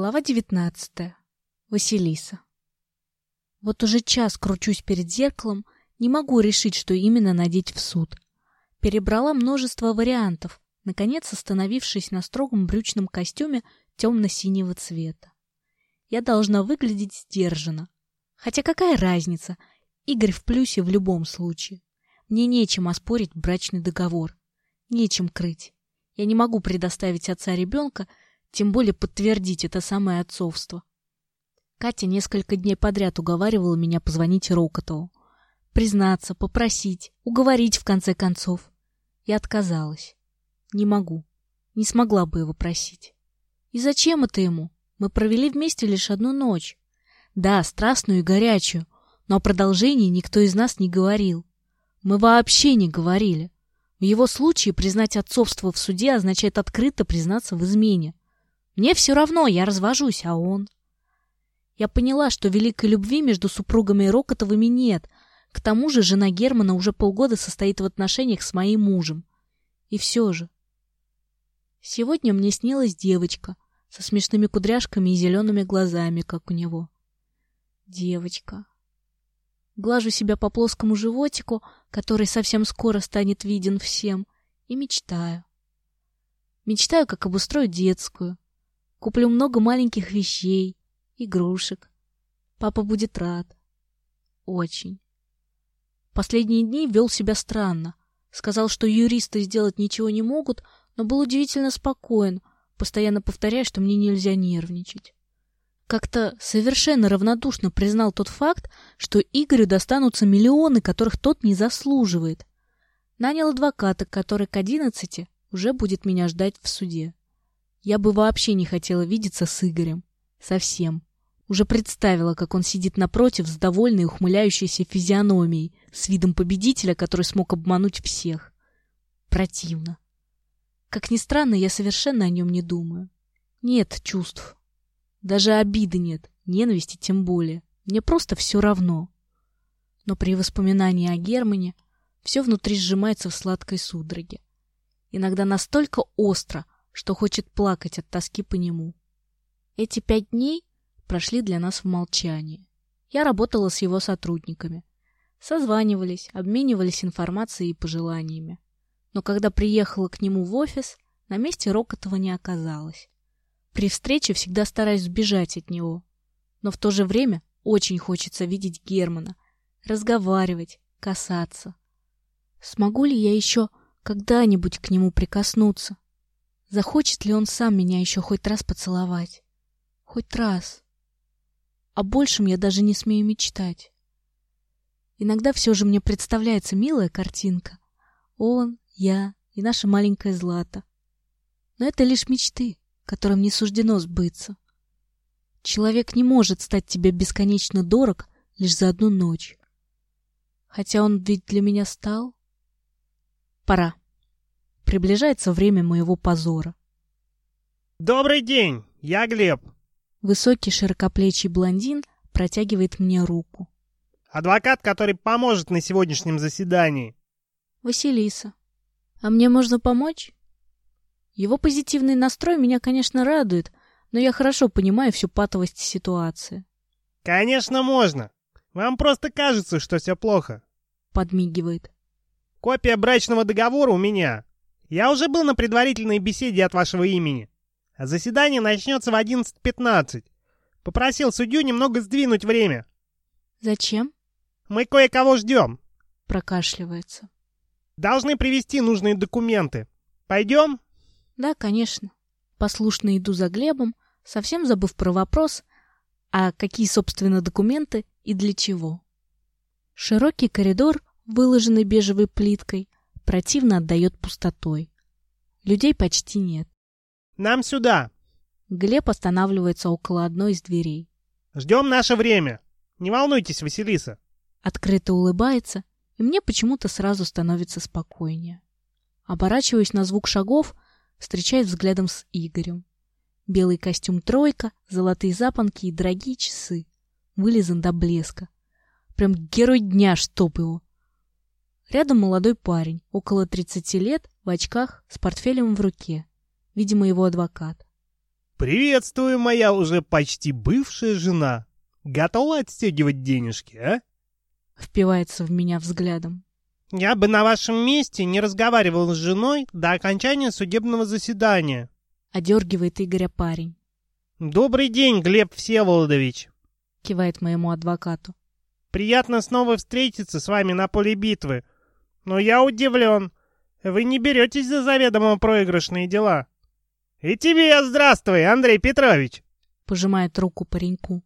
Глава девятнадцатая. Василиса. Вот уже час кручусь перед зеркалом, не могу решить, что именно надеть в суд. Перебрала множество вариантов, наконец остановившись на строгом брючном костюме темно-синего цвета. Я должна выглядеть сдержанно. Хотя какая разница? Игорь в плюсе в любом случае. Мне нечем оспорить брачный договор. Нечем крыть. Я не могу предоставить отца ребенка, тем более подтвердить это самое отцовство. Катя несколько дней подряд уговаривала меня позвонить Рокотову. Признаться, попросить, уговорить в конце концов. Я отказалась. Не могу. Не смогла бы его просить. И зачем это ему? Мы провели вместе лишь одну ночь. Да, страстную и горячую, но о продолжении никто из нас не говорил. Мы вообще не говорили. В его случае признать отцовство в суде означает открыто признаться в измене. Мне все равно, я развожусь, а он... Я поняла, что великой любви между супругами Рокотовыми нет. К тому же жена Германа уже полгода состоит в отношениях с моим мужем. И все же... Сегодня мне снилась девочка со смешными кудряшками и зелеными глазами, как у него. Девочка. Глажу себя по плоскому животику, который совсем скоро станет виден всем, и мечтаю. Мечтаю, как обустроить детскую, Куплю много маленьких вещей, игрушек. Папа будет рад. Очень. Последние дни вел себя странно. Сказал, что юристы сделать ничего не могут, но был удивительно спокоен, постоянно повторяя, что мне нельзя нервничать. Как-то совершенно равнодушно признал тот факт, что Игорю достанутся миллионы, которых тот не заслуживает. Нанял адвоката, который к одиннадцати уже будет меня ждать в суде. Я бы вообще не хотела видеться с Игорем. Совсем. Уже представила, как он сидит напротив с довольной ухмыляющейся физиономией, с видом победителя, который смог обмануть всех. Противно. Как ни странно, я совершенно о нем не думаю. Нет чувств. Даже обиды нет, ненависти тем более. Мне просто все равно. Но при воспоминании о Германе все внутри сжимается в сладкой судороге. Иногда настолько остро, что хочет плакать от тоски по нему. Эти пять дней прошли для нас в молчании. Я работала с его сотрудниками. Созванивались, обменивались информацией и пожеланиями. Но когда приехала к нему в офис, на месте Рокотова не оказалось. При встрече всегда стараюсь сбежать от него. Но в то же время очень хочется видеть Германа, разговаривать, касаться. Смогу ли я еще когда-нибудь к нему прикоснуться? Захочет ли он сам меня еще хоть раз поцеловать? Хоть раз. О большем я даже не смею мечтать. Иногда все же мне представляется милая картинка. Он, я и наша маленькая Злата. Но это лишь мечты, которым не суждено сбыться. Человек не может стать тебе бесконечно дорог лишь за одну ночь. Хотя он ведь для меня стал. Пора. Приближается время моего позора. Добрый день, я Глеб. Высокий широкоплечий блондин протягивает мне руку. Адвокат, который поможет на сегодняшнем заседании. Василиса. А мне можно помочь? Его позитивный настрой меня, конечно, радует, но я хорошо понимаю всю патовость ситуации. Конечно, можно. Вам просто кажется, что все плохо. Подмигивает. Копия брачного договора у меня. Я уже был на предварительной беседе от вашего имени. Заседание начнется в 11.15. Попросил судью немного сдвинуть время. Зачем? Мы кое-кого ждем. Прокашливается. Должны привести нужные документы. Пойдем? Да, конечно. Послушно иду за Глебом, совсем забыв про вопрос, а какие, собственно, документы и для чего. Широкий коридор, выложенный бежевой плиткой, противно отдает пустотой. Людей почти нет. «Нам сюда!» Глеб останавливается около одной из дверей. «Ждем наше время! Не волнуйтесь, Василиса!» Открыто улыбается, и мне почему-то сразу становится спокойнее. Оборачиваюсь на звук шагов, встречаюсь взглядом с Игорем. Белый костюм тройка, золотые запонки и дорогие часы. Вылизан до блеска. Прям герой дня, чтоб его. Рядом молодой парень, около 30 лет, в очках, с портфелем в руке. Видимо, его адвокат. «Приветствую, моя уже почти бывшая жена. Готова отстегивать денежки, а?» Впивается в меня взглядом. «Я бы на вашем месте не разговаривал с женой до окончания судебного заседания», — одергивает Игоря парень. «Добрый день, Глеб Всеволодович», — кивает моему адвокату. «Приятно снова встретиться с вами на поле битвы. Но я удивлен. Вы не беретесь за заведомо проигрышные дела». «И тебе здравствуй, Андрей Петрович!» — пожимает руку пареньку.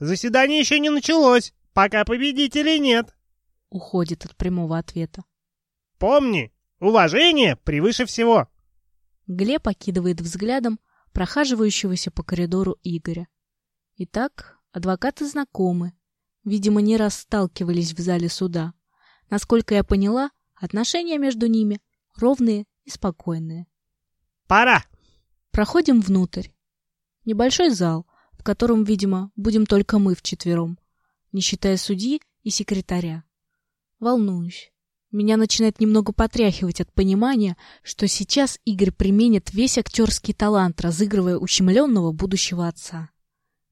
«Заседание еще не началось, пока победителей нет!» — уходит от прямого ответа. «Помни, уважение превыше всего!» Глеб окидывает взглядом прохаживающегося по коридору Игоря. Итак, адвокаты знакомы. Видимо, не раз сталкивались в зале суда. Насколько я поняла, отношения между ними ровные и спокойные. «Пора!» Проходим внутрь. Небольшой зал, в котором, видимо, будем только мы вчетвером, не считая судьи и секретаря. Волнуюсь. Меня начинает немного потряхивать от понимания, что сейчас Игорь применит весь актерский талант, разыгрывая ущемленного будущего отца.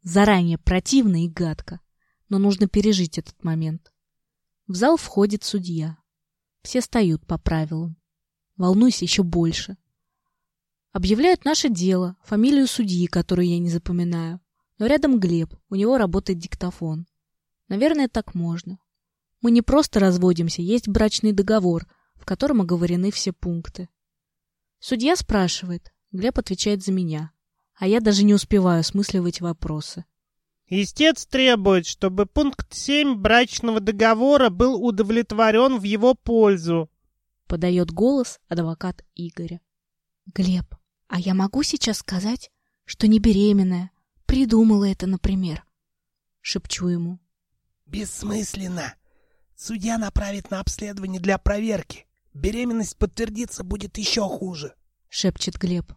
Заранее противно и гадко, но нужно пережить этот момент. В зал входит судья. Все встают по правилам. Волнуюсь еще больше. Объявляют наше дело, фамилию судьи, которую я не запоминаю. Но рядом Глеб, у него работает диктофон. Наверное, так можно. Мы не просто разводимся, есть брачный договор, в котором оговорены все пункты. Судья спрашивает, Глеб отвечает за меня, а я даже не успеваю осмысливать вопросы. Истец требует, чтобы пункт 7 брачного договора был удовлетворен в его пользу. Подает голос адвокат Игоря. Глеб, а я могу сейчас сказать, что не беременная, придумала это, например? Шепчу ему. Бессмысленно. Судья направит на обследование для проверки. Беременность подтвердится будет еще хуже. Шепчет Глеб.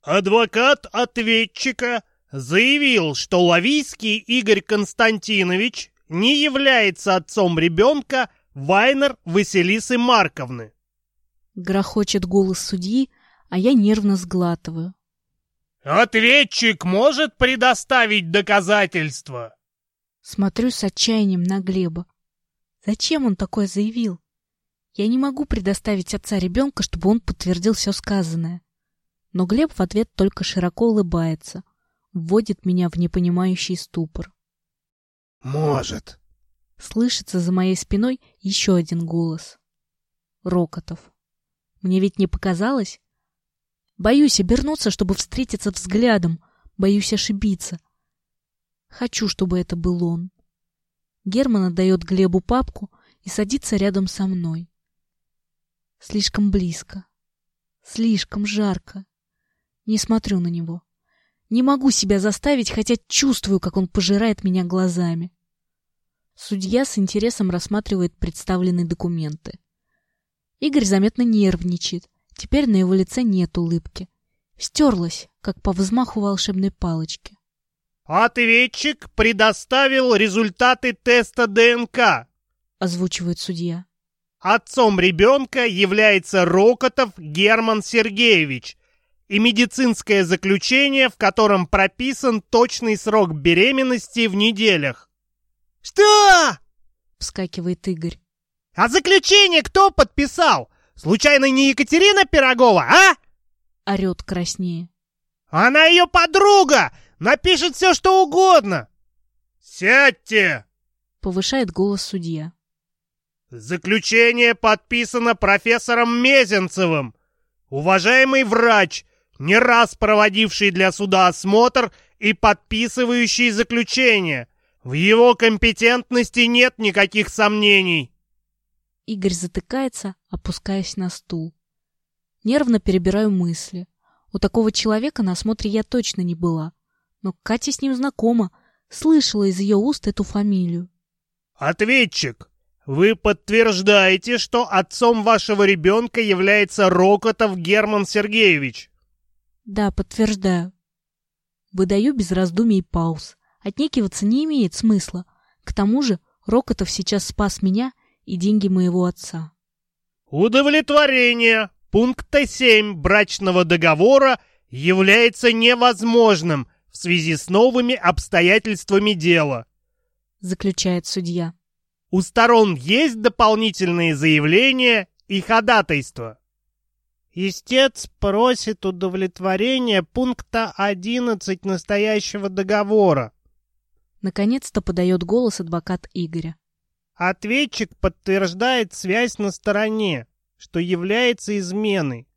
Адвокат ответчика заявил, что Лавийский Игорь Константинович не является отцом ребенка Вайнер Василисы Марковны. Грохочет голос судьи, а я нервно сглатываю. «Ответчик может предоставить доказательства?» Смотрю с отчаянием на Глеба. Зачем он такое заявил? Я не могу предоставить отца ребенка, чтобы он подтвердил все сказанное. Но Глеб в ответ только широко улыбается, вводит меня в непонимающий ступор. «Может». Слышится за моей спиной еще один голос. Рокотов. Мне ведь не показалось? Боюсь обернуться, чтобы встретиться взглядом. Боюсь ошибиться. Хочу, чтобы это был он. Герман отдает Глебу папку и садится рядом со мной. Слишком близко. Слишком жарко. Не смотрю на него. Не могу себя заставить, хотя чувствую, как он пожирает меня глазами. Судья с интересом рассматривает представленные документы. Игорь заметно нервничает. Теперь на его лице нет улыбки. Стерлась, как по взмаху волшебной палочки. «Ответчик предоставил результаты теста ДНК», — озвучивает судья. «Отцом ребенка является Рокотов Герман Сергеевич, и медицинское заключение, в котором прописан точный срок беременности в неделях». «Что?» — вскакивает Игорь. «А заключение кто подписал? Случайно не Екатерина Пирогова, а?» Орет краснее. «Она ее подруга! Напишет все, что угодно!» «Сядьте!» Повышает голос судья. «Заключение подписано профессором Мезенцевым. Уважаемый врач, не раз проводивший для суда осмотр и подписывающий заключение. В его компетентности нет никаких сомнений». Игорь затыкается, опускаясь на стул. Нервно перебираю мысли. У такого человека на осмотре я точно не была. Но Катя с ним знакома, слышала из ее уст эту фамилию. «Ответчик, вы подтверждаете, что отцом вашего ребенка является Рокотов Герман Сергеевич?» «Да, подтверждаю». Выдаю без раздумий и пауз. Отнекиваться не имеет смысла. К тому же Рокотов сейчас спас меня и деньги моего отца. Удовлетворение пункта 7 брачного договора является невозможным в связи с новыми обстоятельствами дела. Заключает судья. У сторон есть дополнительные заявления и ходатайства. Истец просит удовлетворения пункта 11 настоящего договора. Наконец-то подает голос адвокат Игоря. Ответчик подтверждает связь на стороне, что является изменой.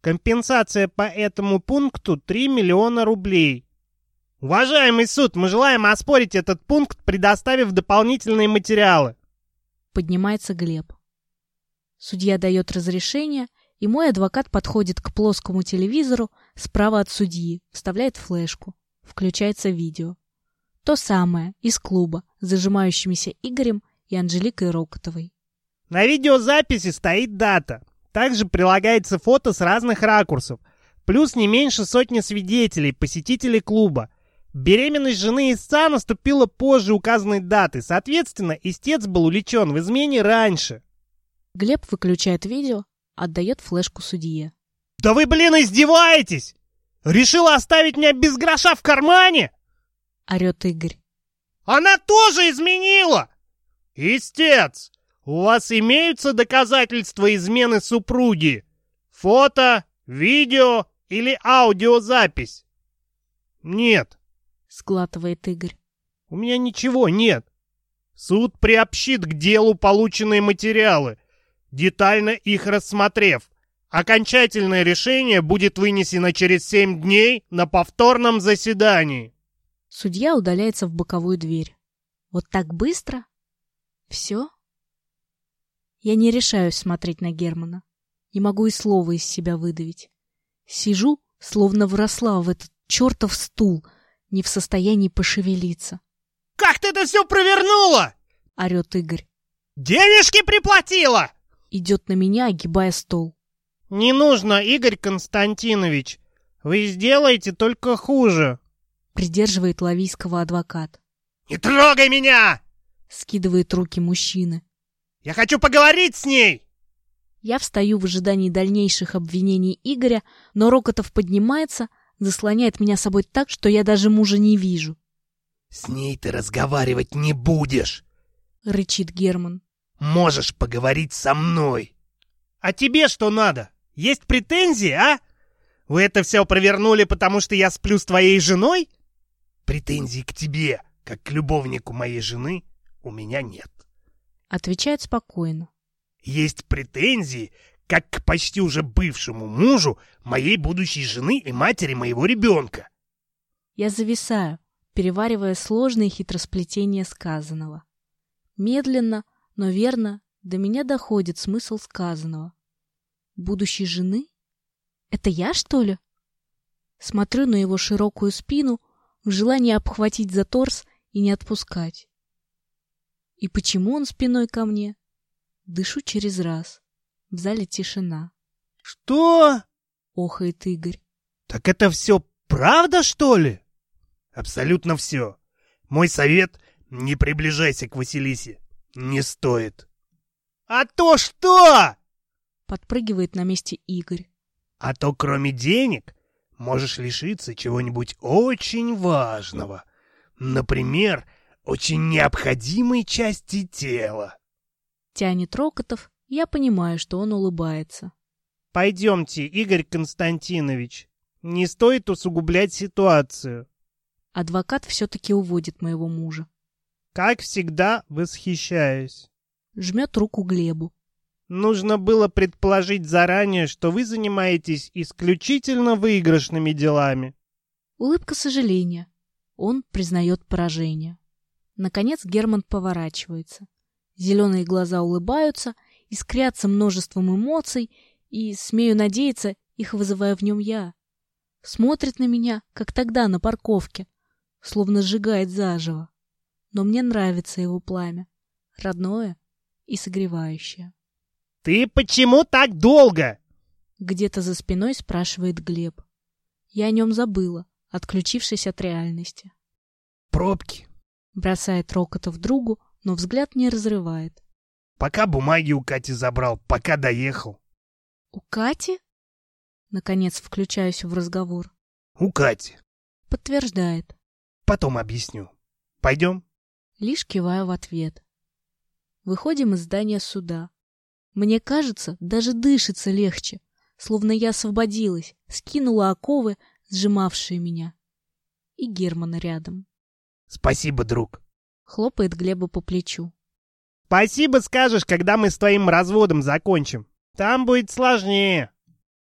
Компенсация по этому пункту 3 миллиона рублей. Уважаемый суд, мы желаем оспорить этот пункт, предоставив дополнительные материалы. Поднимается Глеб. Судья дает разрешение, и мой адвокат подходит к плоскому телевизору справа от судьи, вставляет флешку. Включается видео. То самое, из клуба, с зажимающимися Игорем и Анжеликой Рокотовой. На видеозаписи стоит дата. Также прилагается фото с разных ракурсов. Плюс не меньше сотни свидетелей, посетителей клуба. Беременность жены истца наступила позже указанной даты. Соответственно, истец был уличен в измене раньше. Глеб выключает видео, отдает флешку судье. «Да вы, блин, издеваетесь! Решила оставить меня без гроша в кармане?» Орет Игорь. «Она тоже изменила!» «Истец, у вас имеются доказательства измены супруги? Фото, видео или аудиозапись?» «Нет», — сглатывает Игорь. «У меня ничего нет. Суд приобщит к делу полученные материалы, детально их рассмотрев. Окончательное решение будет вынесено через семь дней на повторном заседании». Судья удаляется в боковую дверь. Вот так быстро? Все? Я не решаюсь смотреть на Германа. Не могу и слова из себя выдавить. Сижу, словно вросла в этот чертов стул, не в состоянии пошевелиться. «Как ты это все провернула?» — орет Игорь. «Денежки приплатила!» Идет на меня, огибая стол. «Не нужно, Игорь Константинович. Вы сделаете только хуже», — придерживает Лавийского адвокат. «Не трогай меня!» — скидывает руки мужчины. «Я хочу поговорить с ней!» Я встаю в ожидании дальнейших обвинений Игоря, но Рокотов поднимается, заслоняет меня собой так, что я даже мужа не вижу. «С ней ты разговаривать не будешь!» — рычит Герман. «Можешь поговорить со мной!» «А тебе что надо? Есть претензии, а? Вы это все провернули, потому что я сплю с твоей женой?» «Претензий к тебе, как к любовнику моей жены, у меня нет». Отвечает спокойно. «Есть претензии, как к почти уже бывшему мужу моей будущей жены и матери моего ребенка». Я зависаю, переваривая сложные хитросплетения сказанного. Медленно, но верно до меня доходит смысл сказанного. Будущей жены? Это я, что ли? Смотрю на его широкую спину в желании обхватить за торс и не отпускать. И почему он спиной ко мне? Дышу через раз. В зале тишина. «Что?» — охает Игорь. «Так это все правда, что ли?» «Абсолютно все. Мой совет — не приближайся к Василисе. Не стоит». «А то что?» — подпрыгивает на месте Игорь. «А то кроме денег можешь лишиться чего-нибудь очень важного. Например, очень необходимой части тела». Тянет Рокотов, я понимаю, что он улыбается. «Пойдемте, Игорь Константинович. Не стоит усугублять ситуацию». Адвокат все-таки уводит моего мужа. «Как всегда, восхищаюсь». Жмет руку Глебу. Нужно было предположить заранее, что вы занимаетесь исключительно выигрышными делами. Улыбка сожаления. Он признает поражение. Наконец Герман поворачивается. Зеленые глаза улыбаются, искрятся множеством эмоций, и, смею надеяться, их вызываю в нем я. Смотрит на меня, как тогда на парковке, словно сжигает заживо. Но мне нравится его пламя. Родное и согревающее. «Ты почему так долго?» Где-то за спиной спрашивает Глеб. Я о нем забыла, отключившись от реальности. «Пробки», — бросает Рокотов другу, но взгляд не разрывает. «Пока бумаги у Кати забрал, пока доехал». «У Кати?» Наконец включаюсь в разговор. У Кати. Подтверждает. Потом объясню. Пойдем? Лишь киваю в ответ. Выходим из здания суда. Мне кажется, даже дышится легче, словно я освободилась, скинула оковы, сжимавшие меня. И Германа рядом. Спасибо, друг. Хлопает Глеба по плечу. Спасибо скажешь, когда мы с твоим разводом закончим. Там будет сложнее.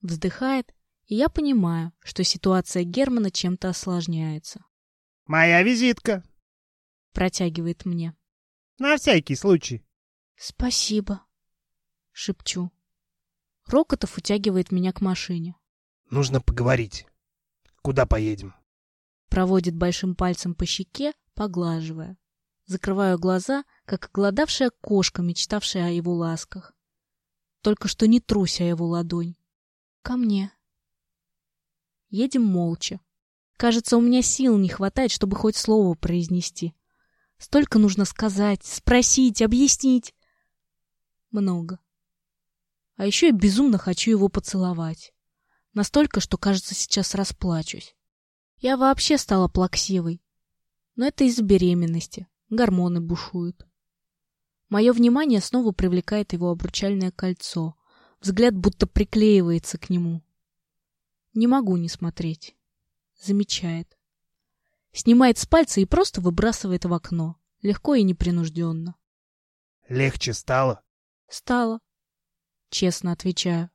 Вздыхает, и я понимаю, что ситуация Германа чем-то осложняется. Моя визитка. Протягивает мне. На всякий случай. Спасибо. Шепчу. Рокотов утягивает меня к машине. Нужно поговорить. Куда поедем? Проводит большим пальцем по щеке, поглаживая. Закрываю глаза, как голодавшая кошка, мечтавшая о его ласках. Только что не трусь о его ладонь. Ко мне. Едем молча. Кажется, у меня сил не хватает, чтобы хоть слово произнести. Столько нужно сказать, спросить, объяснить. Много. А еще я безумно хочу его поцеловать. Настолько, что, кажется, сейчас расплачусь. Я вообще стала плаксивой. Но это из-за беременности. Гормоны бушуют. Мое внимание снова привлекает его обручальное кольцо. Взгляд будто приклеивается к нему. Не могу не смотреть. Замечает. Снимает с пальца и просто выбрасывает в окно. Легко и непринужденно. Легче стало? Стало. Честно отвечаю.